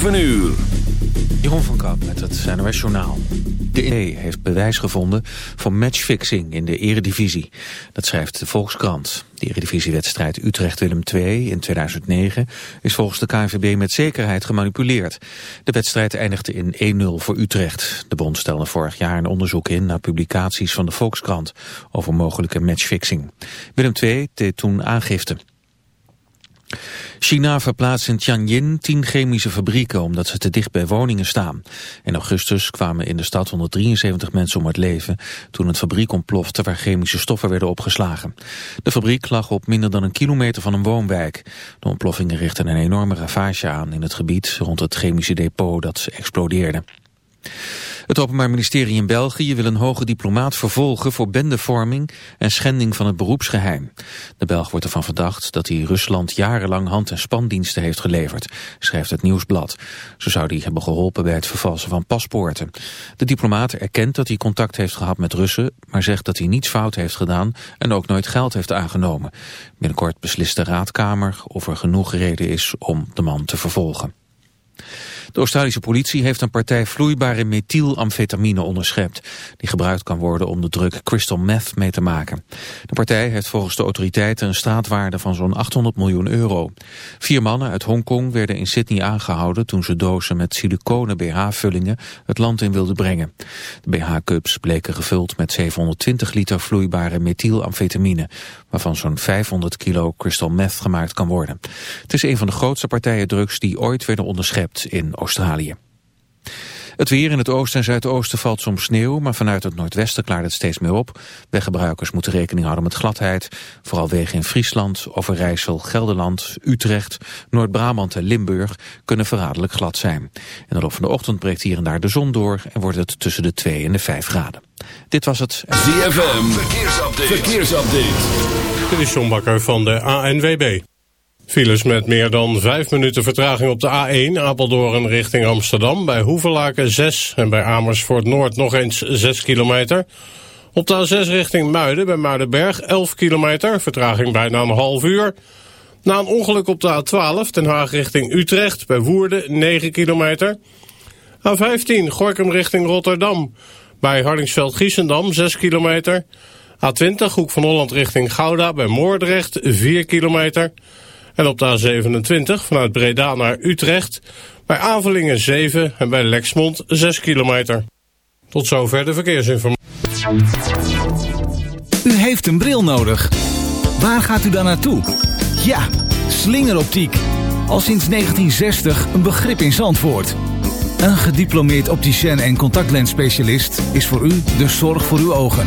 7 uur. Jeroen van Kamp met het NOS Journaal. De EE heeft bewijs gevonden van matchfixing in de eredivisie. Dat schrijft de Volkskrant. De eredivisiewedstrijd Utrecht-Willem II in 2009 is volgens de KNVB met zekerheid gemanipuleerd. De wedstrijd eindigde in 1-0 voor Utrecht. De bond stelde vorig jaar een onderzoek in naar publicaties van de Volkskrant over mogelijke matchfixing. Willem II deed toen aangifte. China verplaatst in Tianjin tien chemische fabrieken omdat ze te dicht bij woningen staan. In augustus kwamen in de stad 173 mensen om het leven toen een fabriek ontplofte waar chemische stoffen werden opgeslagen. De fabriek lag op minder dan een kilometer van een woonwijk. De ontploffingen richtten een enorme ravage aan in het gebied rond het chemische depot dat explodeerde. Het Openbaar Ministerie in België wil een hoge diplomaat vervolgen voor bendevorming en schending van het beroepsgeheim. De Belg wordt ervan verdacht dat hij Rusland jarenlang hand- en spandiensten heeft geleverd, schrijft het Nieuwsblad. Zo zou hij hebben geholpen bij het vervalsen van paspoorten. De diplomaat erkent dat hij contact heeft gehad met Russen, maar zegt dat hij niets fout heeft gedaan en ook nooit geld heeft aangenomen. Binnenkort beslist de raadkamer of er genoeg reden is om de man te vervolgen. De Australische politie heeft een partij vloeibare methylamfetamine onderschept, die gebruikt kan worden om de druk crystal meth mee te maken. De partij heeft volgens de autoriteiten een straatwaarde van zo'n 800 miljoen euro. Vier mannen uit Hongkong werden in Sydney aangehouden toen ze dozen met siliconen BH-vullingen het land in wilden brengen. De BH-cups bleken gevuld met 720 liter vloeibare methylamfetamine, waarvan zo'n 500 kilo crystal meth gemaakt kan worden. Het is een van de grootste partijen drugs die ooit werden onderschept in Australië. Het weer in het oosten en zuidoosten valt soms sneeuw, maar vanuit het noordwesten klaart het steeds meer op. Weggebruikers moeten rekening houden met gladheid. Vooral wegen in Friesland, Overijssel, Gelderland, Utrecht, Noord-Brabant en Limburg kunnen verraderlijk glad zijn. In de loop van de ochtend breekt hier en daar de zon door en wordt het tussen de 2 en de 5 graden. Dit was het. ZFM, verkeersupdate. verkeersupdate. Dit is John Bakker van de ANWB. Files met meer dan 5 minuten vertraging op de A1 Apeldoorn richting Amsterdam. Bij Hoevelaken 6 en bij Amersfoort Noord nog eens 6 kilometer. Op de A6 richting Muiden bij Muidenberg 11 kilometer, vertraging bijna een half uur. Na een ongeluk op de A12 Den Haag richting Utrecht bij Woerden 9 kilometer. A15 Gorkum richting Rotterdam bij Hardingsveld-Giessendam 6 kilometer. A20 Hoek van Holland richting Gouda bij Moordrecht 4 kilometer. En op de A27 vanuit Breda naar Utrecht bij Avelingen 7 en bij Lexmond 6 kilometer. Tot zover de verkeersinformatie. U heeft een bril nodig. Waar gaat u dan naartoe? Ja, slingeroptiek. Al sinds 1960 een begrip in Zandvoort. Een gediplomeerd opticien en contactlensspecialist is voor u de zorg voor uw ogen.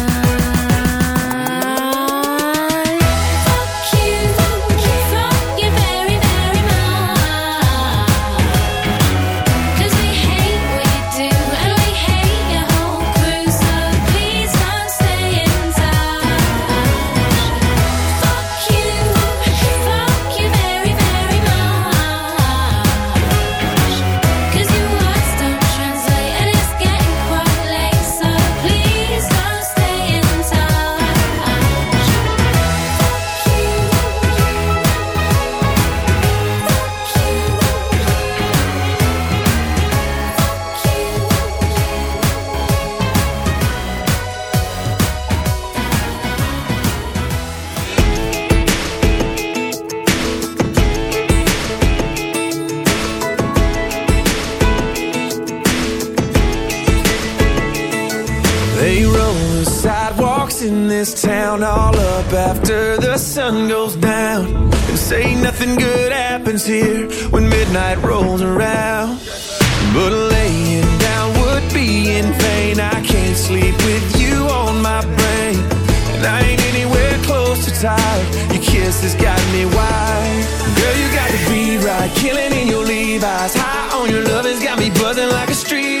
sun goes down and say nothing good happens here when midnight rolls around. But laying down would be in vain. I can't sleep with you on my brain, and I ain't anywhere close to tired. Your kiss has got me wide. Girl, you got to beat right, killing in your Levi's. High on your love has got me buzzing like a street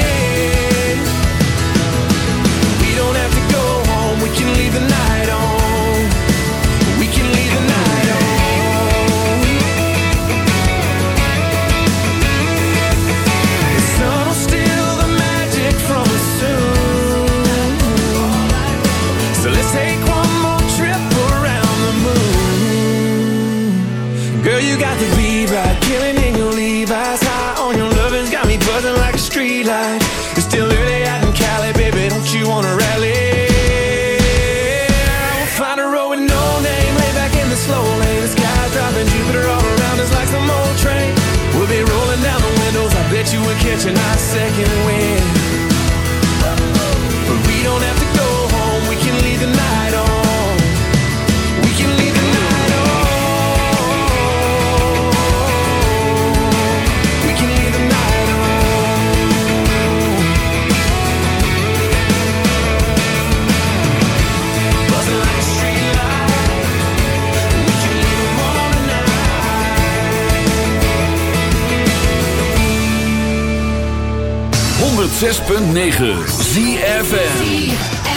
106.9 ZFM.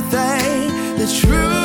the truth.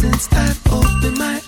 since I've opened my eyes.